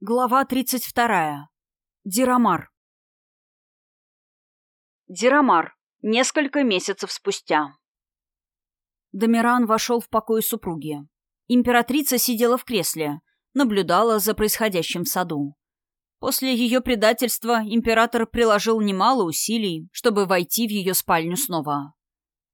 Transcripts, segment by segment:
Глава 32. Дирамар. Дирамар. Несколько месяцев спустя. Домиран вошел в покой супруги. Императрица сидела в кресле, наблюдала за происходящим в саду. После ее предательства император приложил немало усилий, чтобы войти в ее спальню снова.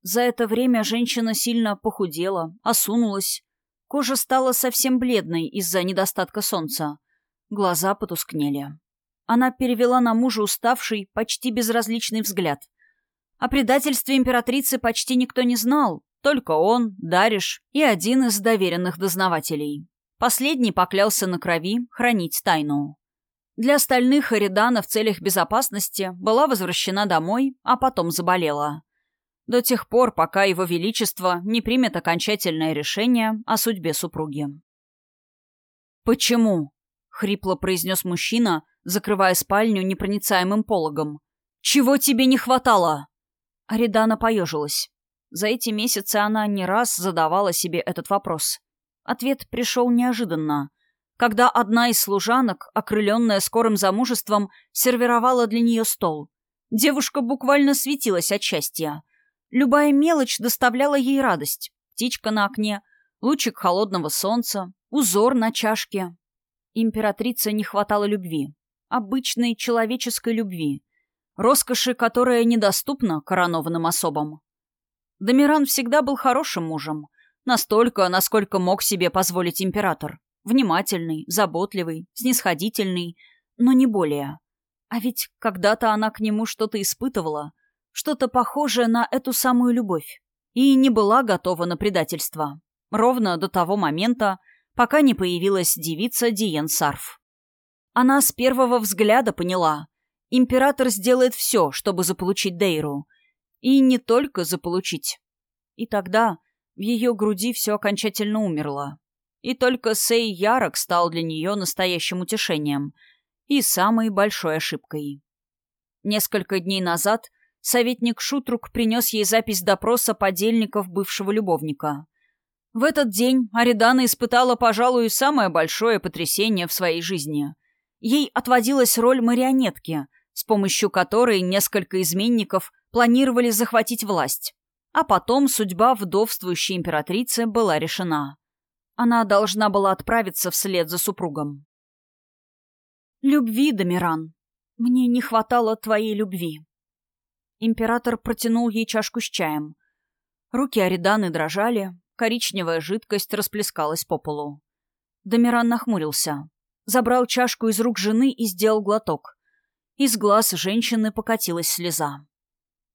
За это время женщина сильно похудела, осунулась. Кожа стала совсем бледной из-за недостатка солнца Глаза потускнели. Она перевела на мужа уставший, почти безразличный взгляд. О предательстве императрицы почти никто не знал, только он, Дариш и один из доверенных дознавателей. Последний поклялся на крови хранить тайну. Для остальных Эридана в целях безопасности была возвращена домой, а потом заболела. До тех пор, пока его величество не примет окончательное решение о судьбе супруги. «Почему?» — хрипло произнес мужчина, закрывая спальню непроницаемым пологом. «Чего тебе не хватало?» Аридана поежилась. За эти месяцы она не раз задавала себе этот вопрос. Ответ пришел неожиданно, когда одна из служанок, окрыленная скорым замужеством, сервировала для нее стол. Девушка буквально светилась от счастья. Любая мелочь доставляла ей радость. Птичка на окне, лучик холодного солнца, узор на чашке, Императрице не хватало любви. Обычной человеческой любви. Роскоши, которая недоступна коронованным особам. Домиран всегда был хорошим мужем. Настолько, насколько мог себе позволить император. Внимательный, заботливый, снисходительный, но не более. А ведь когда-то она к нему что-то испытывала, что-то похожее на эту самую любовь, и не была готова на предательство. Ровно до того момента, пока не появилась девица Диен Сарф. Она с первого взгляда поняла. Император сделает все, чтобы заполучить Дейру. И не только заполучить. И тогда в ее груди все окончательно умерло. И только Сей Ярок стал для нее настоящим утешением и самой большой ошибкой. Несколько дней назад советник Шутрук принес ей запись допроса подельников бывшего любовника. В этот день Аридана испытала, пожалуй, самое большое потрясение в своей жизни. Ей отводилась роль марионетки, с помощью которой несколько изменников планировали захватить власть. А потом судьба вдовствующей императрицы была решена. Она должна была отправиться вслед за супругом. «Любви, Домиран. Мне не хватало твоей любви». Император протянул ей чашку с чаем. Руки Ариданы дрожали, Коричневая жидкость расплескалась по полу. Домиран нахмурился. Забрал чашку из рук жены и сделал глоток. Из глаз женщины покатилась слеза.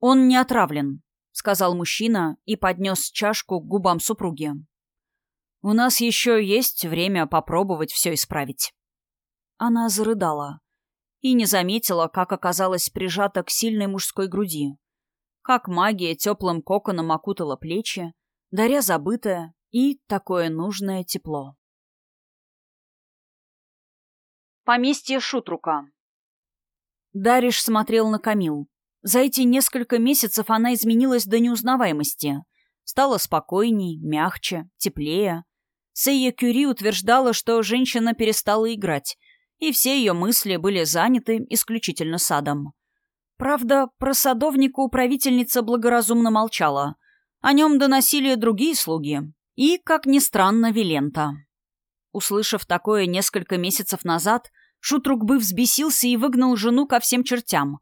«Он не отравлен», — сказал мужчина и поднес чашку к губам супруги. «У нас еще есть время попробовать все исправить». Она зарыдала и не заметила, как оказалась прижата к сильной мужской груди. Как магия теплым коконом окутала плечи, даря забытое и такое нужное тепло. Поместье Шутрука Дариш смотрел на Камил. За эти несколько месяцев она изменилась до неузнаваемости. Стала спокойней, мягче, теплее. Сейя Кюри утверждала, что женщина перестала играть, и все ее мысли были заняты исключительно садом. Правда, про садовника управительница благоразумно молчала — о нем доносили другие слуги. И, как ни странно, Вилента. Услышав такое несколько месяцев назад, Шутрук бы взбесился и выгнал жену ко всем чертям.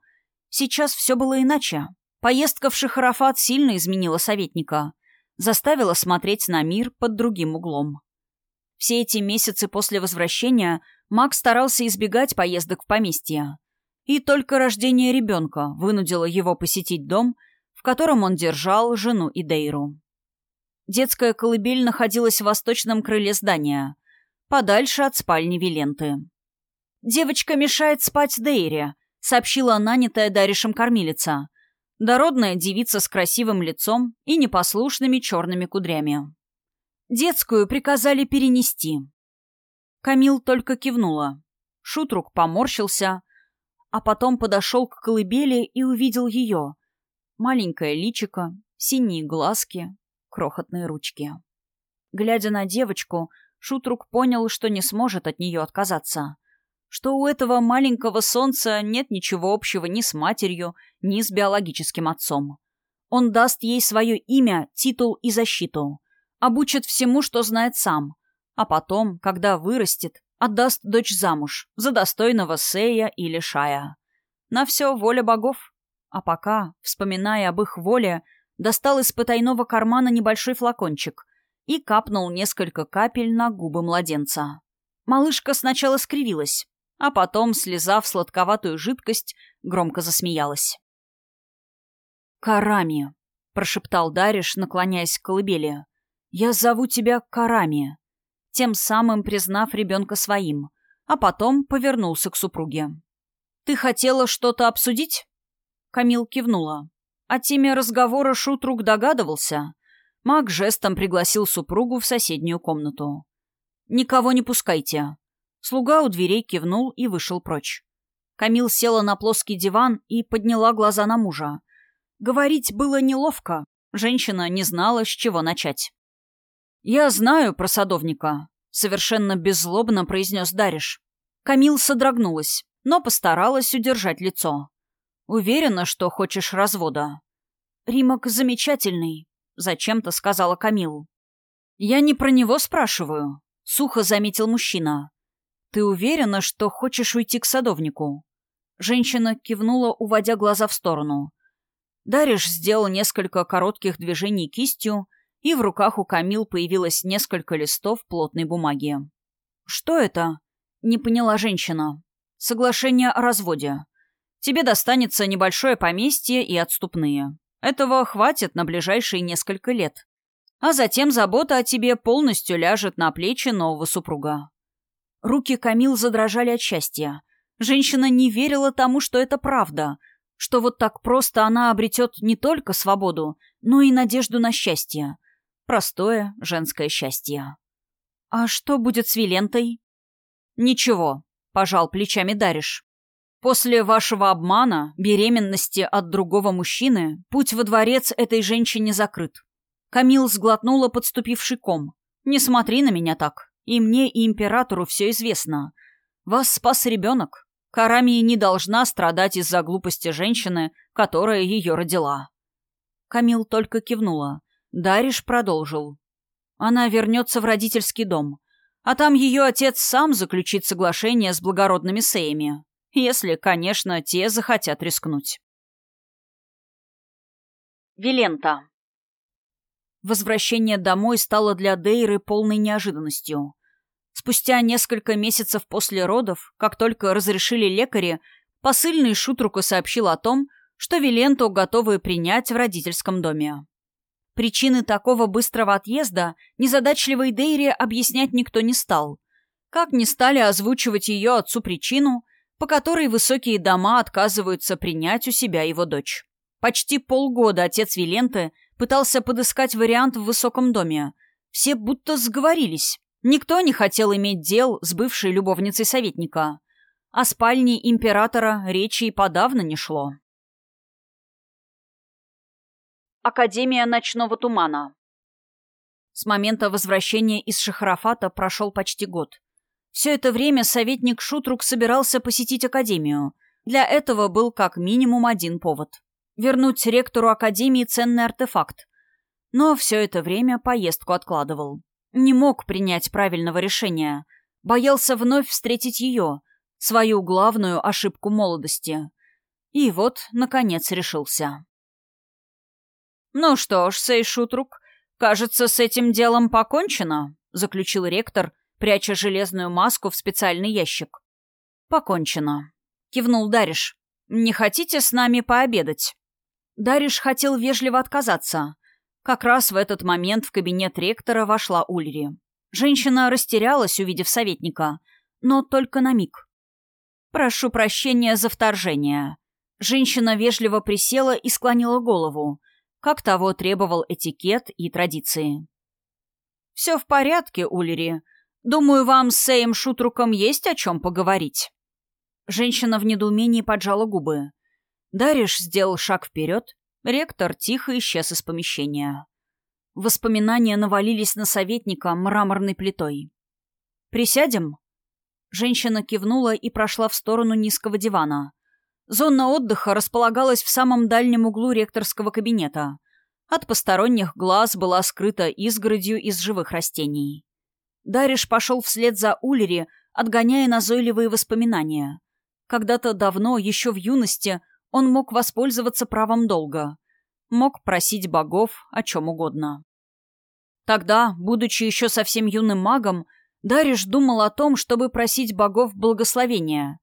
Сейчас все было иначе. Поездка в Шахарафат сильно изменила советника. Заставила смотреть на мир под другим углом. Все эти месяцы после возвращения Мак старался избегать поездок в поместье. И только рождение ребенка вынудило его посетить дом котором он держал жену и Дейру. Детская колыбель находилась в восточном крыле здания, подальше от спальни Виленты. «Девочка мешает спать Дейре», — сообщила нанятая Даришем кормилица. Дородная девица с красивым лицом и непослушными черными кудрями. Детскую приказали перенести. Камил только кивнула. Шутрук поморщился, а потом подошел к колыбели и увидел ее, Маленькое личико, синие глазки, крохотные ручки. Глядя на девочку, Шутрук понял, что не сможет от нее отказаться. что у этого маленького солнца нет ничего общего ни с матерью, ни с биологическим отцом. Он даст ей свое имя, титул и защиту. Обучит всему, что знает сам. А потом, когда вырастет, отдаст дочь замуж за достойного Сея или Шая. На все воля богов. А пока, вспоминая об их воле, достал из потайного кармана небольшой флакончик и капнул несколько капель на губы младенца. Малышка сначала скривилась, а потом, слезав сладковатую жидкость, громко засмеялась. «Карами», — прошептал Дариш, наклоняясь к колыбели. «Я зову тебя Карами», тем самым признав ребенка своим, а потом повернулся к супруге. «Ты хотела что-то обсудить?» Камил кивнула. О теме разговора Шутрук догадывался. Маг жестом пригласил супругу в соседнюю комнату. «Никого не пускайте». Слуга у дверей кивнул и вышел прочь. Камил села на плоский диван и подняла глаза на мужа. Говорить было неловко. Женщина не знала, с чего начать. «Я знаю про садовника», — совершенно беззлобно произнес Дариш. Камил содрогнулась, но постаралась удержать лицо. «Уверена, что хочешь развода?» «Римок замечательный», — зачем-то сказала Камил. «Я не про него спрашиваю», — сухо заметил мужчина. «Ты уверена, что хочешь уйти к садовнику?» Женщина кивнула, уводя глаза в сторону. Дариш сделал несколько коротких движений кистью, и в руках у Камил появилось несколько листов плотной бумаги. «Что это?» — не поняла женщина. «Соглашение о разводе. Тебе достанется небольшое поместье и отступные. Этого хватит на ближайшие несколько лет. А затем забота о тебе полностью ляжет на плечи нового супруга». Руки Камил задрожали от счастья. Женщина не верила тому, что это правда — что вот так просто она обретет не только свободу, но и надежду на счастье. Простое женское счастье. «А что будет с Вилентой?» «Ничего», — пожал плечами Дариш. «После вашего обмана, беременности от другого мужчины, путь во дворец этой женщине закрыт». Камил сглотнула подступивший ком. «Не смотри на меня так. И мне, и императору все известно. Вас спас ребенок. Карами не должна страдать из-за глупости женщины, которая ее родила. Камил только кивнула. Дариш продолжил. Она вернется в родительский дом. А там ее отец сам заключит соглашение с благородными сеями. Если, конечно, те захотят рискнуть. Вилента. Возвращение домой стало для Дейры полной неожиданностью. Спустя несколько месяцев после родов, как только разрешили лекари, посыльный Шутруку сообщил о том, что Виленту готовы принять в родительском доме. Причины такого быстрого отъезда незадачливой Дейре объяснять никто не стал. Как не стали озвучивать ее отцу причину, по которой высокие дома отказываются принять у себя его дочь. Почти полгода отец Виленты пытался подыскать вариант в высоком доме. Все будто сговорились. Никто не хотел иметь дел с бывшей любовницей советника. О спальне императора речи и подавно не шло. Академия ночного тумана С момента возвращения из Шахарафата прошел почти год. Все это время советник Шутрук собирался посетить Академию. Для этого был как минимум один повод. Вернуть ректору Академии ценный артефакт. Но все это время поездку откладывал. Не мог принять правильного решения. Боялся вновь встретить ее, свою главную ошибку молодости. И вот, наконец, решился. «Ну что ж, Сейшутрук, кажется, с этим делом покончено», — заключил ректор, пряча железную маску в специальный ящик. «Покончено», — кивнул Дариш. «Не хотите с нами пообедать?» Дариш хотел вежливо отказаться, как раз в этот момент в кабинет ректора вошла Ульри. Женщина растерялась, увидев советника, но только на миг. «Прошу прощения за вторжение». Женщина вежливо присела и склонила голову, как того требовал этикет и традиции. «Все в порядке, Ульри. Думаю, вам с Сэем Шутруком есть о чем поговорить». Женщина в недоумении поджала губы. Дариш сделал шаг вперед Ректор тихо исчез из помещения. Воспоминания навалились на советника мраморной плитой. «Присядем?» Женщина кивнула и прошла в сторону низкого дивана. Зона отдыха располагалась в самом дальнем углу ректорского кабинета. От посторонних глаз была скрыта изгородью из живых растений. Дариш пошел вслед за Улери, отгоняя назойливые воспоминания. Когда-то давно, еще в юности, он мог воспользоваться правом долга. Мог просить богов о чем угодно. Тогда, будучи еще совсем юным магом, Дариш думал о том, чтобы просить богов благословения.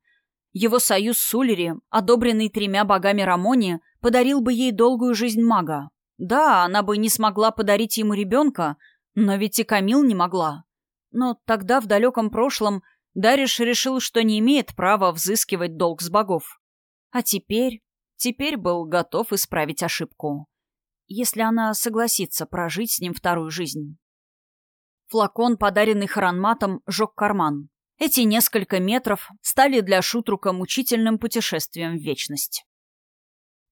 Его союз с Улери, одобренный тремя богами Рамони, подарил бы ей долгую жизнь мага. Да, она бы не смогла подарить ему ребенка, но ведь и Камил не могла. Но тогда, в далеком прошлом, Дариш решил, что не имеет права взыскивать долг с богов. А теперь... Теперь был готов исправить ошибку. Если она согласится прожить с ним вторую жизнь. Флакон, подаренный Харанматом, жег карман. Эти несколько метров стали для Шутрука мучительным путешествием в вечность.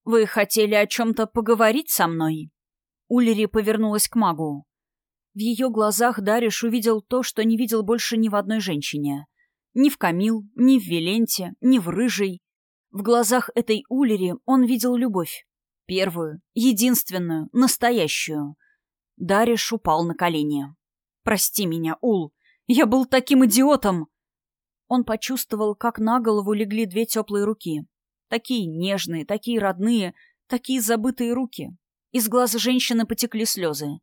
«Вы хотели о чем-то поговорить со мной?» Улери повернулась к магу. В ее глазах Дариш увидел то, что не видел больше ни в одной женщине. Ни в Камил, ни в Виленте, ни в Рыжей. В глазах этой Улери он видел любовь. Первую, единственную, настоящую. Дариш упал на колени. «Прости меня, Ул. Я был таким идиотом!» Он почувствовал, как на голову легли две теплые руки. Такие нежные, такие родные, такие забытые руки. Из глаз женщины потекли слезы.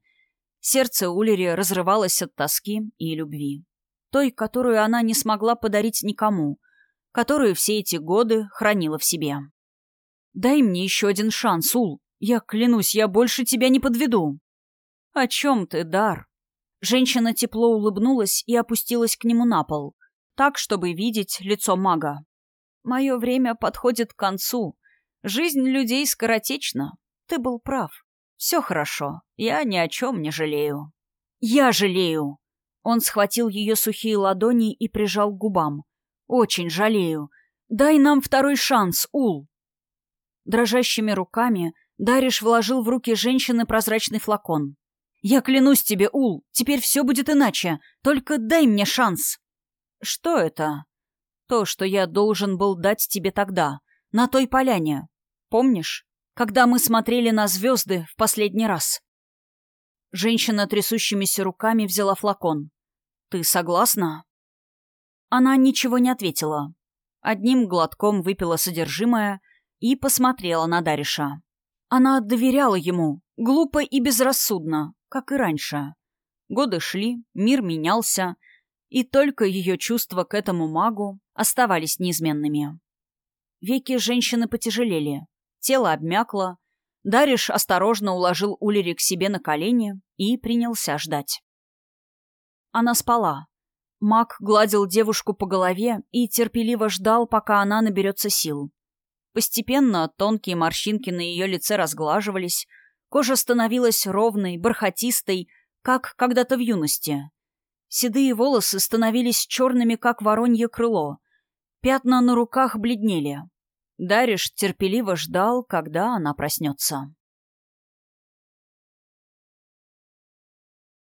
Сердце Улери разрывалось от тоски и любви. Той, которую она не смогла подарить никому, которую все эти годы хранила в себе. «Дай мне еще один шанс, Ул. Я клянусь, я больше тебя не подведу». «О чем ты, Дар?» Женщина тепло улыбнулась и опустилась к нему на пол, так, чтобы видеть лицо мага. «Мое время подходит к концу. Жизнь людей скоротечна. Ты был прав. «Все хорошо. Я ни о чем не жалею». «Я жалею!» Он схватил ее сухие ладони и прижал к губам. «Очень жалею. Дай нам второй шанс, Ул!» Дрожащими руками Дариш вложил в руки женщины прозрачный флакон. «Я клянусь тебе, Ул, теперь все будет иначе. Только дай мне шанс!» «Что это?» «То, что я должен был дать тебе тогда, на той поляне. Помнишь? Когда мы смотрели на звезды в последний раз. Женщина трясущимися руками взяла флакон. «Ты согласна?» Она ничего не ответила. Одним глотком выпила содержимое и посмотрела на Дариша. Она доверяла ему, глупо и безрассудно, как и раньше. Годы шли, мир менялся, и только ее чувства к этому магу оставались неизменными. Веки женщины потяжелели. Тело обмякло. Дариш осторожно уложил Улери к себе на колени и принялся ждать. Она спала. Мак гладил девушку по голове и терпеливо ждал, пока она наберется сил. Постепенно тонкие морщинки на ее лице разглаживались, кожа становилась ровной, бархатистой, как когда-то в юности. Седые волосы становились черными, как воронье крыло. Пятна на руках бледнели. Дариш терпеливо ждал, когда она проснется.